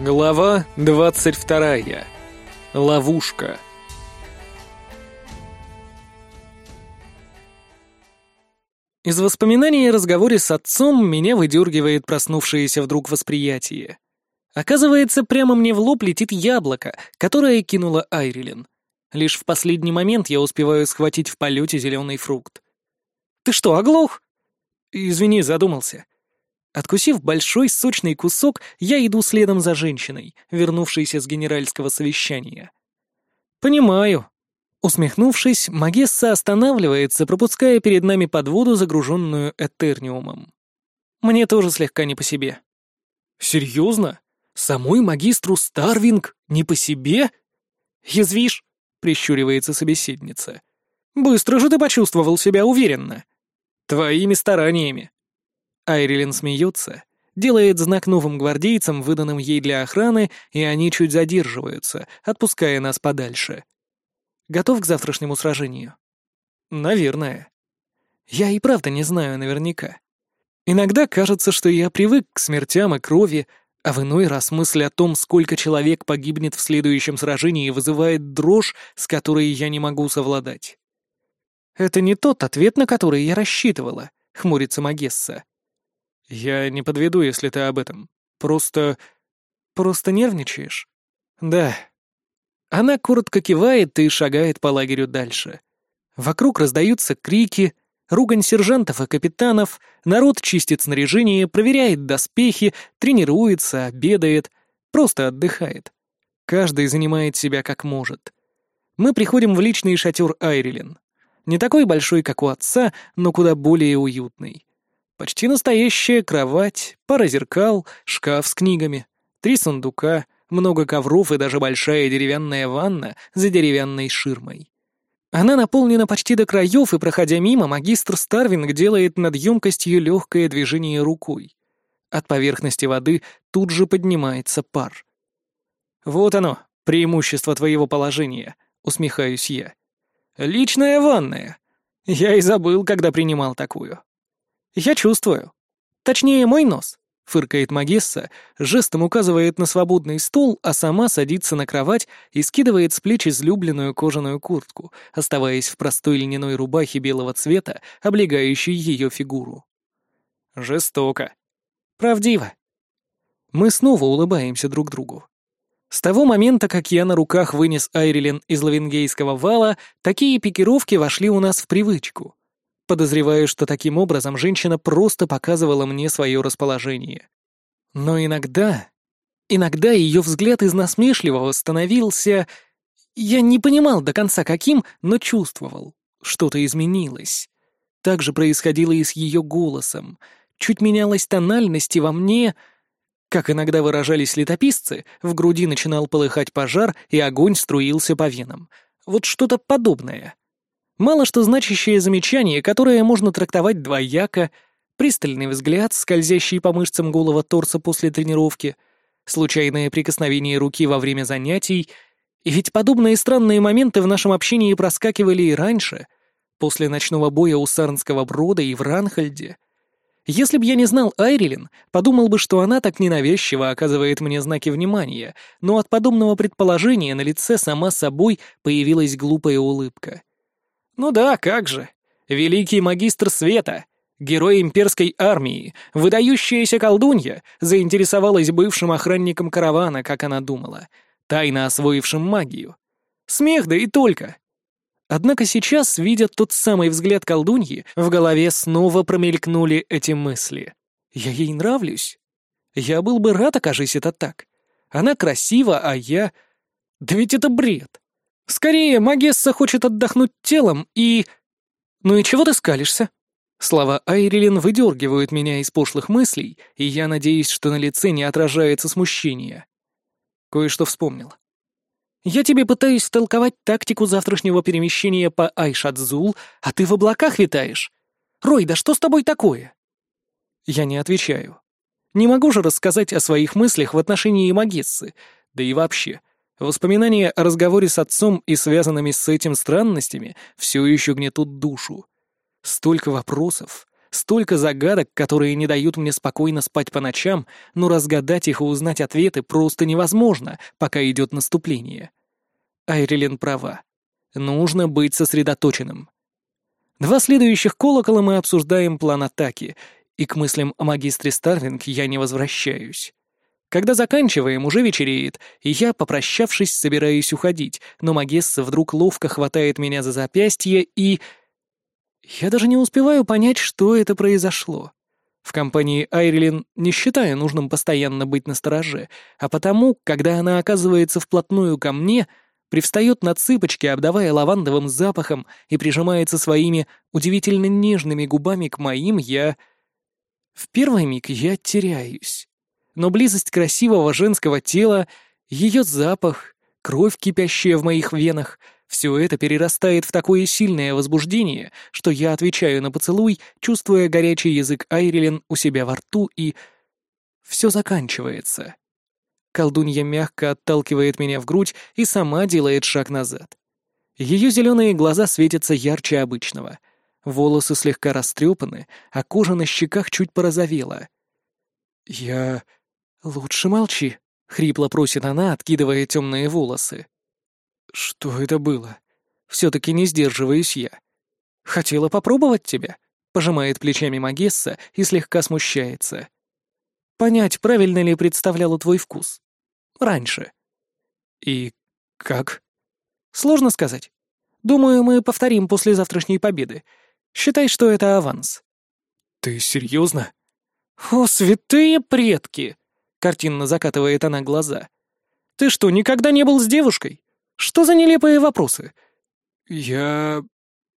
Глава 22. Ловушка. Из воспоминаний о разговоре с отцом меня выдергивает проснувшееся вдруг восприятие. Оказывается, прямо мне в лоб летит яблоко, которое кинула Айрилен. Лишь в последний момент я успеваю схватить в полете зеленый фрукт. «Ты что, оглох?» «Извини, задумался». Откусив большой сочный кусок, я иду следом за женщиной, вернувшейся с генеральского совещания. «Понимаю». Усмехнувшись, Магесса останавливается, пропуская перед нами подводу, загруженную Этерниумом. Мне тоже слегка не по себе. «Серьезно? Самой магистру Старвинг не по себе?» «Язвишь?» — прищуривается собеседница. «Быстро же ты почувствовал себя уверенно». «Твоими стараниями», Айрилен смеется, делает знак новым гвардейцам, выданным ей для охраны, и они чуть задерживаются, отпуская нас подальше. Готов к завтрашнему сражению? Наверное. Я и правда не знаю наверняка. Иногда кажется, что я привык к смертям и крови, а в иной раз мысль о том, сколько человек погибнет в следующем сражении, вызывает дрожь, с которой я не могу совладать. «Это не тот ответ, на который я рассчитывала», — хмурится Магесса. «Я не подведу, если ты об этом. Просто... просто нервничаешь?» «Да». Она коротко кивает и шагает по лагерю дальше. Вокруг раздаются крики, ругань сержантов и капитанов, народ чистит снаряжение, проверяет доспехи, тренируется, обедает, просто отдыхает. Каждый занимает себя как может. Мы приходим в личный шатер Айрилен. Не такой большой, как у отца, но куда более уютный. Почти настоящая кровать, пара зеркал, шкаф с книгами, три сундука, много ковров и даже большая деревянная ванна за деревянной ширмой. Она наполнена почти до краев, и, проходя мимо, магистр Старвинг делает над емкостью легкое движение рукой. От поверхности воды тут же поднимается пар. «Вот оно, преимущество твоего положения», — усмехаюсь я. «Личная ванная. Я и забыл, когда принимал такую». «Я чувствую. Точнее, мой нос», — фыркает Магесса, жестом указывает на свободный стол, а сама садится на кровать и скидывает с плеч излюбленную кожаную куртку, оставаясь в простой льняной рубахе белого цвета, облегающей ее фигуру. «Жестоко. Правдиво». Мы снова улыбаемся друг другу. С того момента, как я на руках вынес Айрилен из Лавенгейского вала, такие пикировки вошли у нас в привычку. Подозреваю, что таким образом женщина просто показывала мне свое расположение. Но иногда... Иногда ее взгляд из насмешливого становился... Я не понимал до конца каким, но чувствовал. Что-то изменилось. Так же происходило и с ее голосом. Чуть менялась тональность, и во мне... Как иногда выражались летописцы, в груди начинал полыхать пожар, и огонь струился по венам. Вот что-то подобное. Мало что значащее замечание, которое можно трактовать двояко, пристальный взгляд, скользящий по мышцам голого торса после тренировки, случайное прикосновение руки во время занятий, и ведь подобные странные моменты в нашем общении проскакивали и раньше, после ночного боя у Сарнского брода и в Ранхальде. Если б я не знал Айрилен, подумал бы, что она так ненавязчиво оказывает мне знаки внимания, но от подобного предположения на лице сама собой появилась глупая улыбка. Ну да, как же. Великий магистр света, герой имперской армии, выдающаяся колдунья, заинтересовалась бывшим охранником каравана, как она думала, тайно освоившим магию. Смех, да и только. Однако сейчас, видя тот самый взгляд колдуньи, в голове снова промелькнули эти мысли. Я ей нравлюсь. Я был бы рад, окажись это так. Она красива, а я... Да ведь это бред. Скорее, Магесса хочет отдохнуть телом и... Ну и чего ты скалишься? Слова Айрилен выдергивают меня из пошлых мыслей, и я надеюсь, что на лице не отражается смущение. Кое-что вспомнил. Я тебе пытаюсь втолковать тактику завтрашнего перемещения по Айшадзул, а ты в облаках витаешь. Рой, да что с тобой такое? Я не отвечаю. Не могу же рассказать о своих мыслях в отношении Магессы, да и вообще, Воспоминания о разговоре с отцом и связанными с этим странностями все еще гнетут душу. Столько вопросов, Столько загадок, которые не дают мне спокойно спать по ночам, но разгадать их и узнать ответы просто невозможно, пока идет наступление. Айрилен права. Нужно быть сосредоточенным. Два следующих колокола мы обсуждаем план атаки, и к мыслям о магистре Старвинг я не возвращаюсь. Когда заканчиваем, уже вечереет, и я, попрощавшись, собираюсь уходить, но Магесса вдруг ловко хватает меня за запястье и... Я даже не успеваю понять, что это произошло. В компании Айрилин не считаю нужным постоянно быть настороже, а потому, когда она оказывается вплотную ко мне, привстает на цыпочки, обдавая лавандовым запахом и прижимается своими удивительно нежными губами к моим, я... В первый миг я теряюсь но близость красивого женского тела, ее запах, кровь, кипящая в моих венах — все это перерастает в такое сильное возбуждение, что я отвечаю на поцелуй, чувствуя горячий язык Айрилен у себя во рту, и... Все заканчивается. Колдунья мягко отталкивает меня в грудь и сама делает шаг назад. Ее зеленые глаза светятся ярче обычного. Волосы слегка растрепаны, а кожа на щеках чуть порозовела. «Я...» «Лучше молчи», — хрипло просит она, откидывая темные волосы. «Что это было? Все-таки не сдерживаюсь я. Хотела попробовать тебя?» — пожимает плечами Магесса и слегка смущается. «Понять, правильно ли представляла твой вкус. Раньше». «И как?» «Сложно сказать. Думаю, мы повторим после завтрашней победы. Считай, что это аванс». «Ты серьезно?» «О, святые предки!» Картинно закатывает она глаза. «Ты что, никогда не был с девушкой? Что за нелепые вопросы?» «Я...»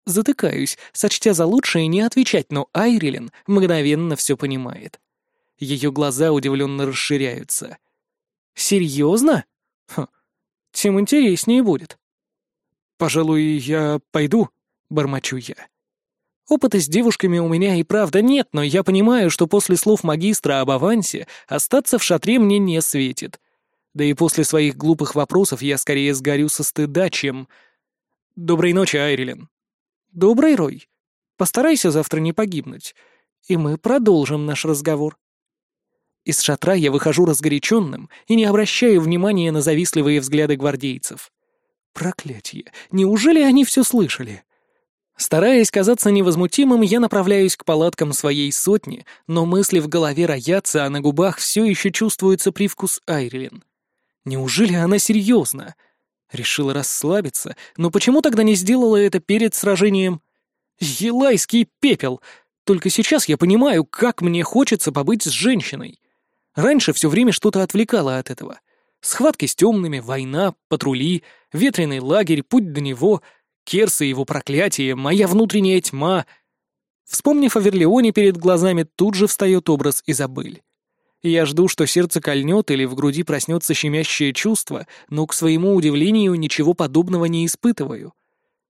Затыкаюсь, сочтя за лучшее не отвечать, но Айрилен мгновенно все понимает. Ее глаза удивленно расширяются. «Серьезно? Хм, тем интереснее будет». «Пожалуй, я пойду», — бормочу я. Опыта с девушками у меня и правда нет, но я понимаю, что после слов магистра об авансе остаться в шатре мне не светит. Да и после своих глупых вопросов я скорее сгорю со стыда, чем... Доброй ночи, Айрилен. Добрый, Рой. Постарайся завтра не погибнуть, и мы продолжим наш разговор. Из шатра я выхожу разгоряченным и не обращаю внимания на завистливые взгляды гвардейцев. Проклятье! Неужели они все слышали? Стараясь казаться невозмутимым, я направляюсь к палаткам своей сотни, но мысли в голове роятся, а на губах все еще чувствуется привкус Айрилен. Неужели она серьезно? Решила расслабиться, но почему тогда не сделала это перед сражением? Елайский пепел! Только сейчас я понимаю, как мне хочется побыть с женщиной. Раньше все время что-то отвлекало от этого. Схватки с темными, война, патрули, ветреный лагерь, путь до него — Керс и его проклятие, моя внутренняя тьма. Вспомнив о Верлеоне, перед глазами тут же встает образ Изабель. Я жду, что сердце кольнет или в груди проснется щемящее чувство, но, к своему удивлению, ничего подобного не испытываю.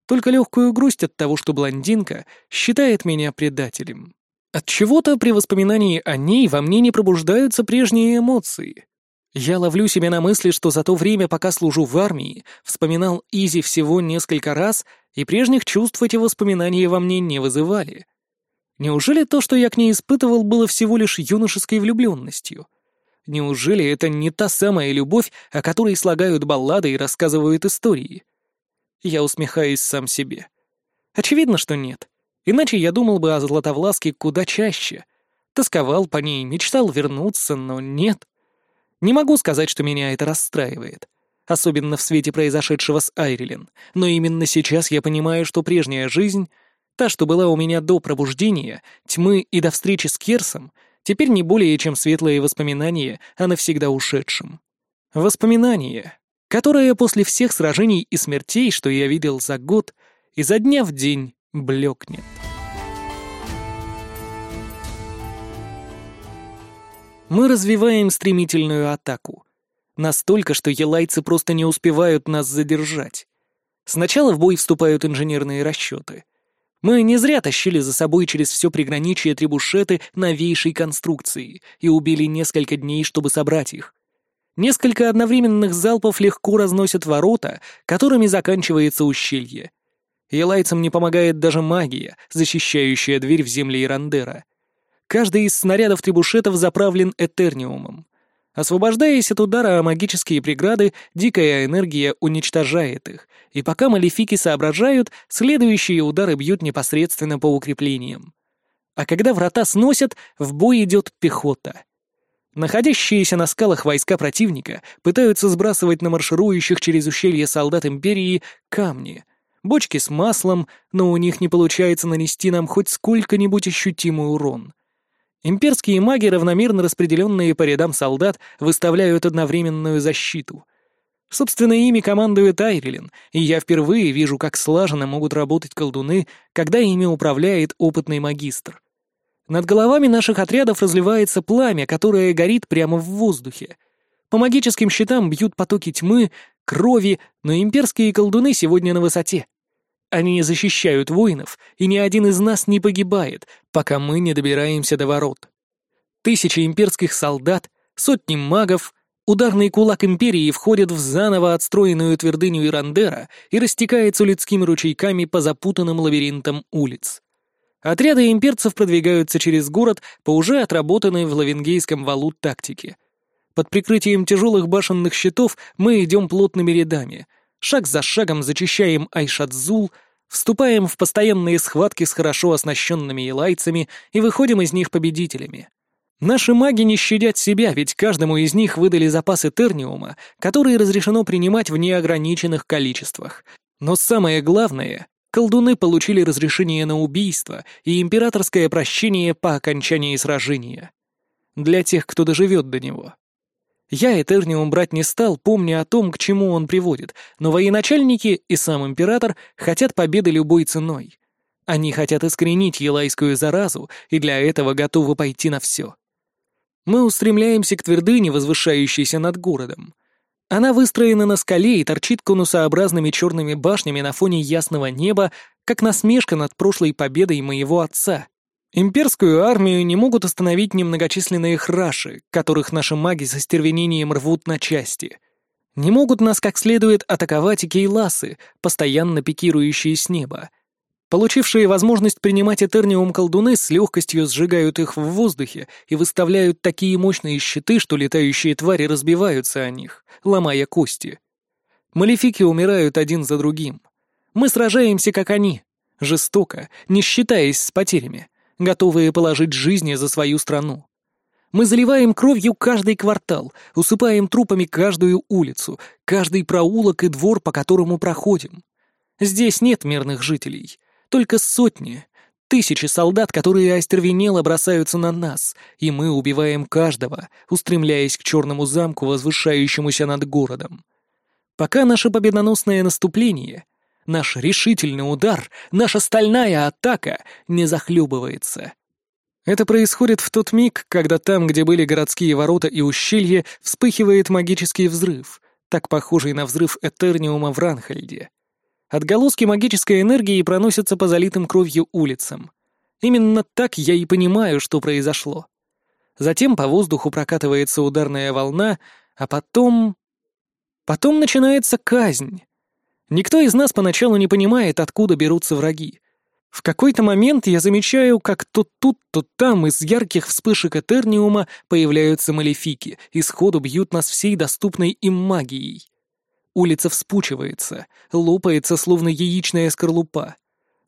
Только легкую грусть от того, что блондинка считает меня предателем. От чего-то при воспоминании о ней во мне не пробуждаются прежние эмоции. Я ловлю себя на мысли, что за то время, пока служу в армии, вспоминал Изи всего несколько раз, и прежних чувств эти воспоминания во мне не вызывали. Неужели то, что я к ней испытывал, было всего лишь юношеской влюбленностью? Неужели это не та самая любовь, о которой слагают баллады и рассказывают истории? Я усмехаюсь сам себе. Очевидно, что нет. Иначе я думал бы о Златовласке куда чаще. Тосковал по ней, мечтал вернуться, но нет. Не могу сказать, что меня это расстраивает. Особенно в свете произошедшего с Айрилен. Но именно сейчас я понимаю, что прежняя жизнь, та, что была у меня до пробуждения, тьмы и до встречи с Керсом, теперь не более чем светлые воспоминания о навсегда ушедшем. Воспоминания, которые после всех сражений и смертей, что я видел за год, изо дня в день блекнет. Мы развиваем стремительную атаку. Настолько, что елайцы просто не успевают нас задержать. Сначала в бой вступают инженерные расчеты. Мы не зря тащили за собой через все приграничье трибушеты новейшей конструкции и убили несколько дней, чтобы собрать их. Несколько одновременных залпов легко разносят ворота, которыми заканчивается ущелье. Елайцам не помогает даже магия, защищающая дверь в земли Ирандера. Каждый из снарядов трибушетов заправлен Этерниумом. Освобождаясь от удара о магические преграды, дикая энергия уничтожает их, и пока малефики соображают, следующие удары бьют непосредственно по укреплениям. А когда врата сносят, в бой идет пехота. Находящиеся на скалах войска противника пытаются сбрасывать на марширующих через ущелье солдат Империи камни, бочки с маслом, но у них не получается нанести нам хоть сколько-нибудь ощутимый урон. Имперские маги, равномерно распределенные по рядам солдат, выставляют одновременную защиту. Собственно, ими командует Айрилен, и я впервые вижу, как слаженно могут работать колдуны, когда ими управляет опытный магистр. Над головами наших отрядов разливается пламя, которое горит прямо в воздухе. По магическим щитам бьют потоки тьмы, крови, но имперские колдуны сегодня на высоте. Они защищают воинов, и ни один из нас не погибает, пока мы не добираемся до ворот. Тысячи имперских солдат, сотни магов, ударный кулак империи входит в заново отстроенную твердыню Ирандера и растекается людскими ручейками по запутанным лабиринтам улиц. Отряды имперцев продвигаются через город по уже отработанной в Лавенгейском валу тактике. Под прикрытием тяжелых башенных щитов мы идем плотными рядами — шаг за шагом зачищаем Айшадзул, вступаем в постоянные схватки с хорошо оснащенными елайцами и выходим из них победителями. Наши маги не щадят себя, ведь каждому из них выдали запасы терниума, которые разрешено принимать в неограниченных количествах. Но самое главное, колдуны получили разрешение на убийство и императорское прощение по окончании сражения. Для тех, кто доживет до него. Я Этерниум брать не стал, помня о том, к чему он приводит, но военачальники и сам император хотят победы любой ценой. Они хотят искоренить елайскую заразу и для этого готовы пойти на все. Мы устремляемся к твердыне, возвышающейся над городом. Она выстроена на скале и торчит конусообразными черными башнями на фоне ясного неба, как насмешка над прошлой победой моего отца. Имперскую армию не могут остановить немногочисленные храши, которых наши маги со стервенением рвут на части. Не могут нас как следует атаковать и кейласы, постоянно пикирующие с неба. Получившие возможность принимать Этерниум колдуны с легкостью сжигают их в воздухе и выставляют такие мощные щиты, что летающие твари разбиваются о них, ломая кости. Малефики умирают один за другим. Мы сражаемся, как они, жестоко, не считаясь с потерями готовые положить жизни за свою страну. Мы заливаем кровью каждый квартал, усыпаем трупами каждую улицу, каждый проулок и двор, по которому проходим. Здесь нет мирных жителей, только сотни, тысячи солдат, которые остервенело бросаются на нас, и мы убиваем каждого, устремляясь к черному замку, возвышающемуся над городом. Пока наше победоносное наступление Наш решительный удар, наша стальная атака не захлебывается. Это происходит в тот миг, когда там, где были городские ворота и ущелье, вспыхивает магический взрыв, так похожий на взрыв Этерниума в Ранхальде. Отголоски магической энергии проносятся по залитым кровью улицам. Именно так я и понимаю, что произошло. Затем по воздуху прокатывается ударная волна, а потом... Потом начинается казнь. Никто из нас поначалу не понимает, откуда берутся враги. В какой-то момент я замечаю, как то тут, то там из ярких вспышек Этерниума появляются малефики и сходу бьют нас всей доступной им магией. Улица вспучивается, лопается, словно яичная скорлупа.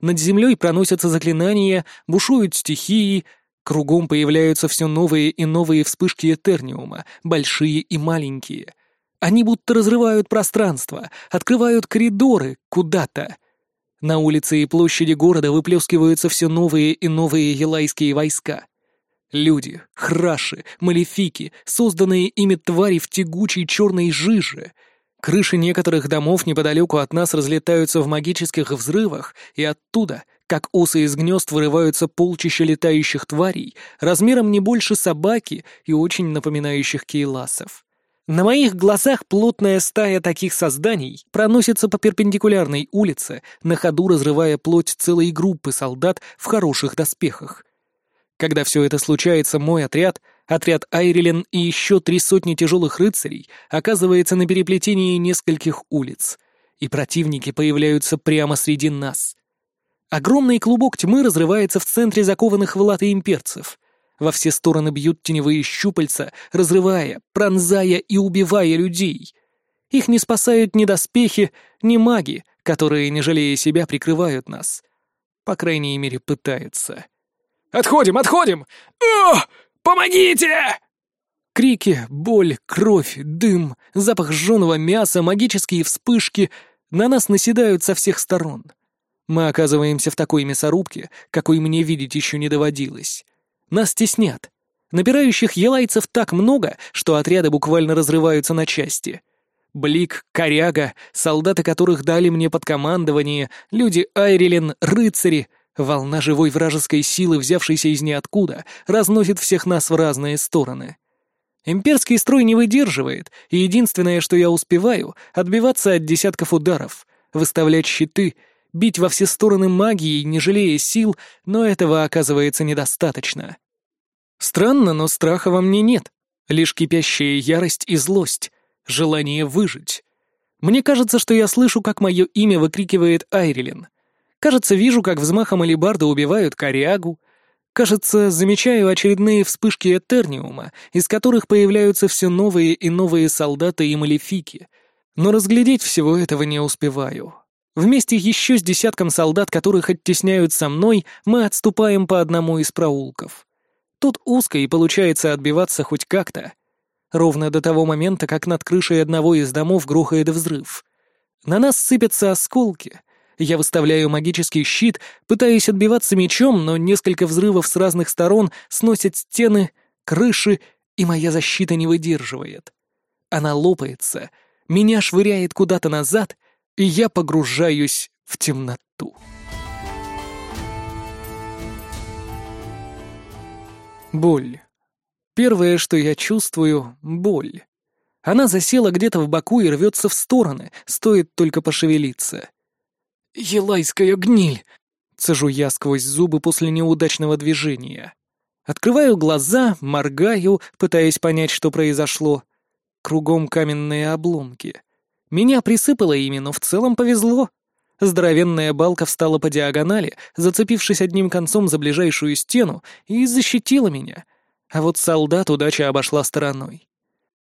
Над землей проносятся заклинания, бушуют стихии, кругом появляются все новые и новые вспышки Этерниума, большие и маленькие — они будто разрывают пространство, открывают коридоры куда-то. На улице и площади города выплескиваются все новые и новые елайские войска. Люди, храши, малефики, созданные ими твари в тягучей черной жиже. Крыши некоторых домов неподалеку от нас разлетаются в магических взрывах, и оттуда, как осы из гнезд, вырываются полчища летающих тварей, размером не больше собаки и очень напоминающих кейласов. На моих глазах плотная стая таких созданий проносится по перпендикулярной улице, на ходу разрывая плоть целой группы солдат в хороших доспехах. Когда все это случается, мой отряд, отряд Айрилен и еще три сотни тяжелых рыцарей оказывается на переплетении нескольких улиц. и противники появляются прямо среди нас. Огромный клубок тьмы разрывается в центре закованных в латы имперцев. Во все стороны бьют теневые щупальца, разрывая, пронзая и убивая людей. Их не спасают ни доспехи, ни маги, которые, не жалея себя, прикрывают нас. По крайней мере, пытаются. «Отходим, отходим! О! Помогите!» Крики, боль, кровь, дым, запах жженого мяса, магические вспышки на нас наседают со всех сторон. Мы оказываемся в такой мясорубке, какой мне видеть еще не доводилось. Нас теснят. Напирающих елайцев так много, что отряды буквально разрываются на части. Блик, Коряга, солдаты которых дали мне под командование, люди Айрилен, рыцари, волна живой вражеской силы, взявшейся из ниоткуда, разносит всех нас в разные стороны. Имперский строй не выдерживает, и единственное, что я успеваю, отбиваться от десятков ударов, выставлять щиты — бить во все стороны магией, не жалея сил, но этого оказывается недостаточно. Странно, но страха во мне нет. Лишь кипящая ярость и злость, желание выжить. Мне кажется, что я слышу, как мое имя выкрикивает Айрилен. Кажется, вижу, как взмахом алебарды убивают корягу. Кажется, замечаю очередные вспышки Этерниума, из которых появляются все новые и новые солдаты и малефики. Но разглядеть всего этого не успеваю. Вместе еще с десятком солдат, которых оттесняют со мной, мы отступаем по одному из проулков. Тут узко и получается отбиваться хоть как-то. Ровно до того момента, как над крышей одного из домов грохает взрыв. На нас сыпятся осколки. Я выставляю магический щит, пытаюсь отбиваться мечом, но несколько взрывов с разных сторон сносят стены, крыши, и моя защита не выдерживает. Она лопается, меня швыряет куда-то назад, и я погружаюсь в темноту. Боль. Первое, что я чувствую — боль. Она засела где-то в боку и рвется в стороны, стоит только пошевелиться. «Елайская гниль!» — цежу я сквозь зубы после неудачного движения. Открываю глаза, моргаю, пытаясь понять, что произошло. Кругом каменные обломки — меня присыпало ими, но в целом повезло. Здоровенная балка встала по диагонали, зацепившись одним концом за ближайшую стену, и защитила меня. А вот солдат удача обошла стороной.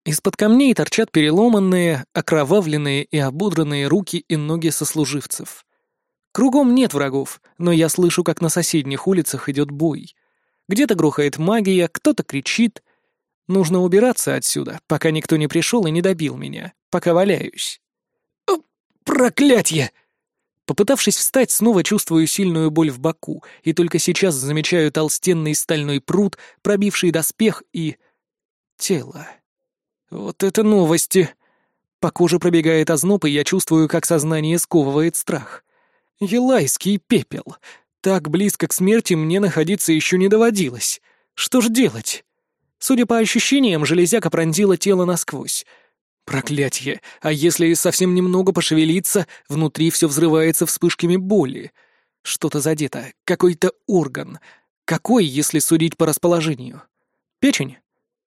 Из-под камней торчат переломанные, окровавленные и ободранные руки и ноги сослуживцев. Кругом нет врагов, но я слышу, как на соседних улицах идет бой. Где-то грохает магия, кто-то кричит. Нужно убираться отсюда, пока никто не пришел и не добил меня, пока валяюсь. Проклятье! Попытавшись встать, снова чувствую сильную боль в боку, и только сейчас замечаю толстенный стальной пруд, пробивший доспех и... тело. Вот это новости! По коже пробегает озноб, и я чувствую, как сознание сковывает страх. Елайский пепел. Так близко к смерти мне находиться еще не доводилось. Что ж делать? Судя по ощущениям, железяка пронзила тело насквозь. Проклятье! А если совсем немного пошевелиться, внутри все взрывается вспышками боли. Что-то задето, какой-то орган. Какой, если судить по расположению? Печень?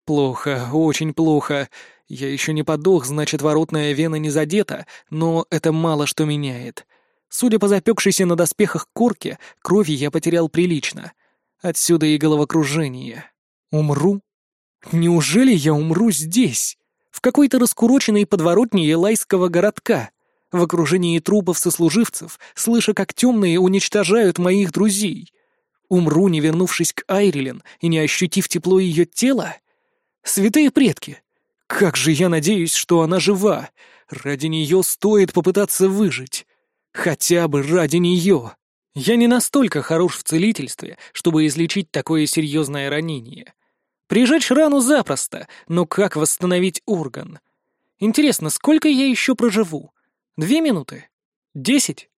Плохо, очень плохо. Я еще не подох, значит, воротная вена не задета, но это мало что меняет. Судя по запекшейся на доспехах корке, крови я потерял прилично. Отсюда и головокружение. Умру? Неужели я умру здесь? в какой-то раскуроченной подворотне Елайского городка, в окружении трупов сослуживцев, слыша, как темные уничтожают моих друзей. Умру, не вернувшись к Айрилен и не ощутив тепло ее тела? Святые предки! Как же я надеюсь, что она жива! Ради нее стоит попытаться выжить. Хотя бы ради нее. Я не настолько хорош в целительстве, чтобы излечить такое серьезное ранение. Прижечь рану запросто, но как восстановить орган? Интересно, сколько я еще проживу? Две минуты? Десять?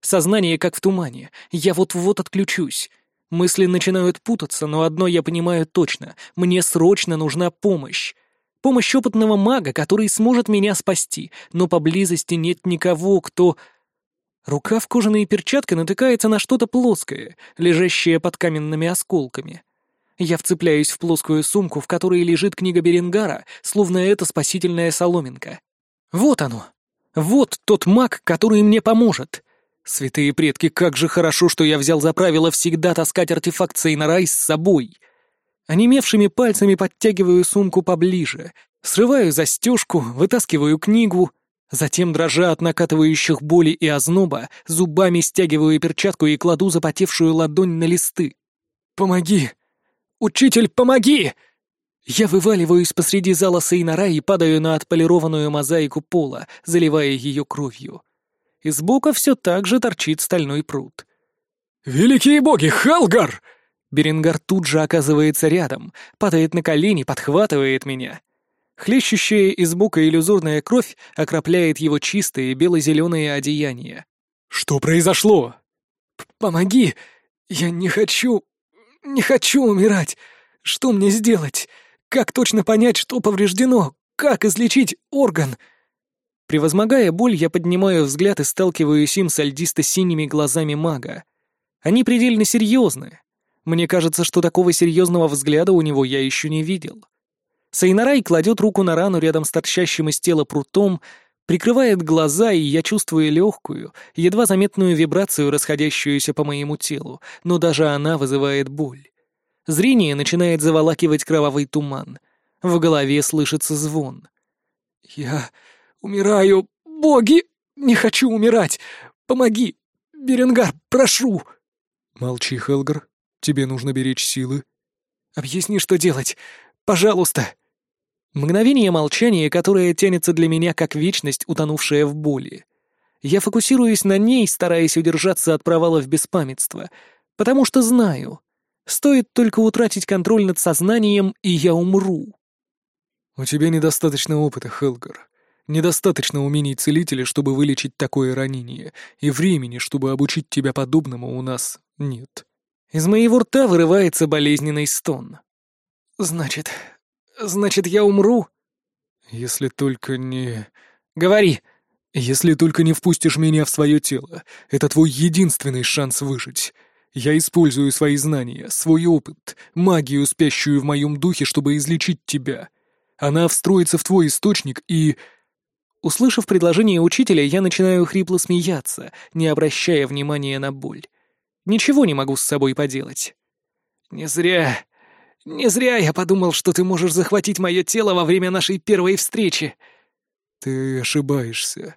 Сознание как в тумане. Я вот-вот отключусь. Мысли начинают путаться, но одно я понимаю точно. Мне срочно нужна помощь. Помощь опытного мага, который сможет меня спасти, но поблизости нет никого, кто... Рука в кожаной перчатке натыкается на что-то плоское, лежащее под каменными осколками. Я вцепляюсь в плоскую сумку, в которой лежит книга Беренгара, словно это спасительная соломинка. Вот оно. Вот тот маг, который мне поможет. Святые предки, как же хорошо, что я взял за правило всегда таскать артефакт Сейнарай с собой. Онемевшими пальцами подтягиваю сумку поближе, срываю застежку, вытаскиваю книгу, затем, дрожа от накатывающих боли и озноба, зубами стягиваю перчатку и кладу запотевшую ладонь на листы. «Помоги! Учитель, помоги!» Я вываливаюсь посреди зала Сейнара и падаю на отполированную мозаику пола, заливая ее кровью. Из бока все так же торчит стальной пруд. «Великие боги, Халгар!» Беренгар тут же оказывается рядом, падает на колени, подхватывает меня. Хлещущая из бока иллюзорная кровь окропляет его чистые бело-зеленые одеяния. «Что произошло?» «Помоги! Я не хочу... не хочу умирать! Что мне сделать? Как точно понять, что повреждено? Как излечить орган? Превозмогая боль, я поднимаю взгляд и сталкиваюсь им с альдисто-синими глазами мага. Они предельно серьезны. Мне кажется, что такого серьезного взгляда у него я еще не видел. Сайнарай кладет руку на рану рядом с торчащим из тела прутом, прикрывает глаза, и я чувствую легкую, едва заметную вибрацию, расходящуюся по моему телу, но даже она вызывает боль. Зрение начинает заволакивать кровавый туман. В голове слышится звон. «Я умираю! Боги! Не хочу умирать! Помоги! Беренгар, прошу!» «Молчи, Хелгар. Тебе нужно беречь силы». «Объясни, что делать. Пожалуйста!» Мгновение молчания, которое тянется для меня как вечность, утонувшая в боли. Я фокусируюсь на ней, стараясь удержаться от провала в беспамятство, потому что знаю, Стоит только утратить контроль над сознанием, и я умру. У тебя недостаточно опыта, Хелгар. Недостаточно умений целителя, чтобы вылечить такое ранение, и времени, чтобы обучить тебя подобному, у нас нет. Из моего рта вырывается болезненный стон. Значит, значит, я умру? Если только не... Говори. Если только не впустишь меня в свое тело. Это твой единственный шанс выжить. Я использую свои знания, свой опыт, магию, спящую в моем духе, чтобы излечить тебя. Она встроится в твой источник и...» Услышав предложение учителя, я начинаю хрипло смеяться, не обращая внимания на боль. Ничего не могу с собой поделать. «Не зря... Не зря я подумал, что ты можешь захватить мое тело во время нашей первой встречи». «Ты ошибаешься».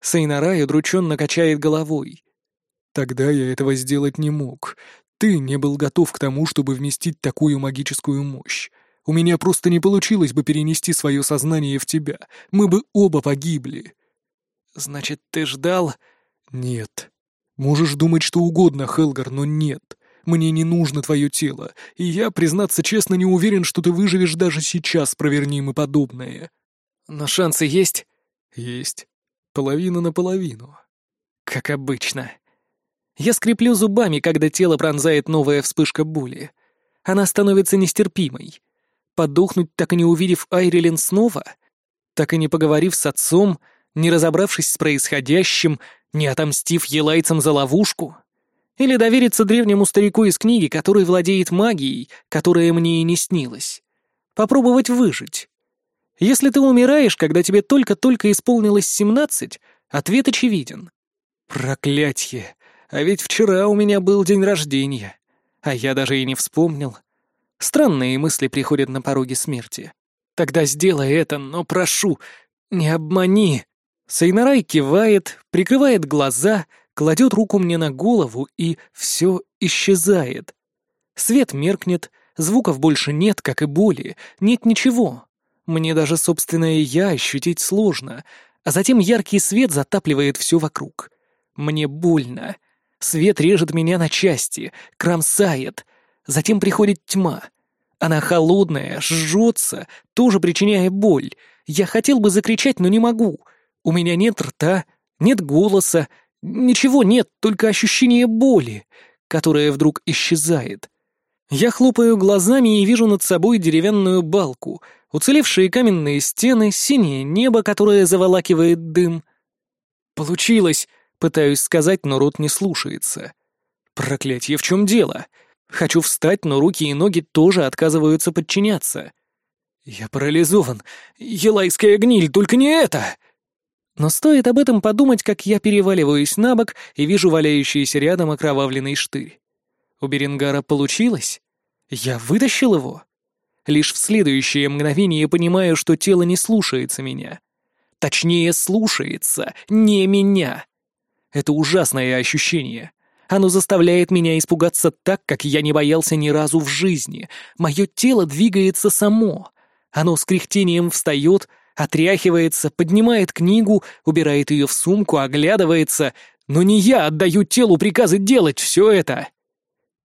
Сейнарай удрученно качает головой. Тогда я этого сделать не мог. Ты не был готов к тому, чтобы вместить такую магическую мощь. У меня просто не получилось бы перенести свое сознание в тебя. Мы бы оба погибли. Значит, ты ждал? Нет. Можешь думать что угодно, Хелгар, но нет. Мне не нужно твое тело, и я, признаться честно, не уверен, что ты выживешь даже сейчас, проверни мы подобное. Но шансы есть? Есть. Половина на половину. Как обычно. Я скреплю зубами, когда тело пронзает новая вспышка боли. Она становится нестерпимой. Подохнуть, так и не увидев Айрилен снова? Так и не поговорив с отцом, не разобравшись с происходящим, не отомстив елайцам за ловушку? Или довериться древнему старику из книги, который владеет магией, которая мне и не снилась? Попробовать выжить? Если ты умираешь, когда тебе только-только исполнилось семнадцать, ответ очевиден. Проклятье! А ведь вчера у меня был день рождения, а я даже и не вспомнил. Странные мысли приходят на пороге смерти. Тогда сделай это, но прошу, не обмани. Сайнарай кивает, прикрывает глаза, кладет руку мне на голову, и все исчезает. Свет меркнет, звуков больше нет, как и боли, нет ничего. Мне даже собственное «я» ощутить сложно, а затем яркий свет затапливает все вокруг. Мне больно, Свет режет меня на части, кромсает. Затем приходит тьма. Она холодная, жжется, тоже причиняя боль. Я хотел бы закричать, но не могу. У меня нет рта, нет голоса, ничего нет, только ощущение боли, которое вдруг исчезает. Я хлопаю глазами и вижу над собой деревянную балку, уцелевшие каменные стены, синее небо, которое заволакивает дым. Получилось! Пытаюсь сказать, но рот не слушается. Проклятье, в чем дело? Хочу встать, но руки и ноги тоже отказываются подчиняться. Я парализован. Елайская гниль, только не это! Но стоит об этом подумать, как я переваливаюсь на бок и вижу валяющийся рядом окровавленный штырь. У Берингара получилось? Я вытащил его? Лишь в следующее мгновение понимаю, что тело не слушается меня. Точнее, слушается не меня. Это ужасное ощущение. Оно заставляет меня испугаться так, как я не боялся ни разу в жизни. Мое тело двигается само. Оно с кряхтением встает, отряхивается, поднимает книгу, убирает ее в сумку, оглядывается. Но не я отдаю телу приказы делать все это.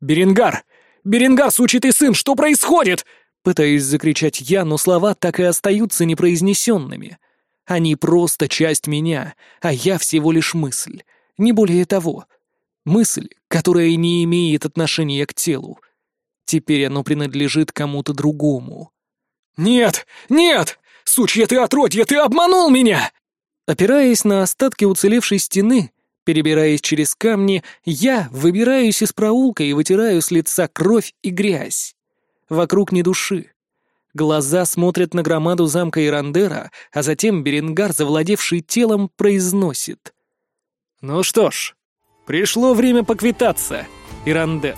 «Беренгар! Беренгар, сучий ты сын, что происходит?» Пытаюсь закричать я, но слова так и остаются непроизнесенными. Они просто часть меня, а я всего лишь мысль. Не более того. Мысль, которая не имеет отношения к телу. Теперь оно принадлежит кому-то другому. «Нет! Нет! Сучья ты отродье, ты обманул меня!» Опираясь на остатки уцелевшей стены, перебираясь через камни, я выбираюсь из проулка и вытираю с лица кровь и грязь. Вокруг ни души. Глаза смотрят на громаду замка Ирандера, а затем Беренгар, завладевший телом, произносит. «Ну что ж, пришло время поквитаться, Ирандер».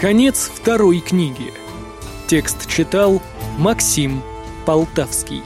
Конец второй книги. Текст читал Максим Полтавский.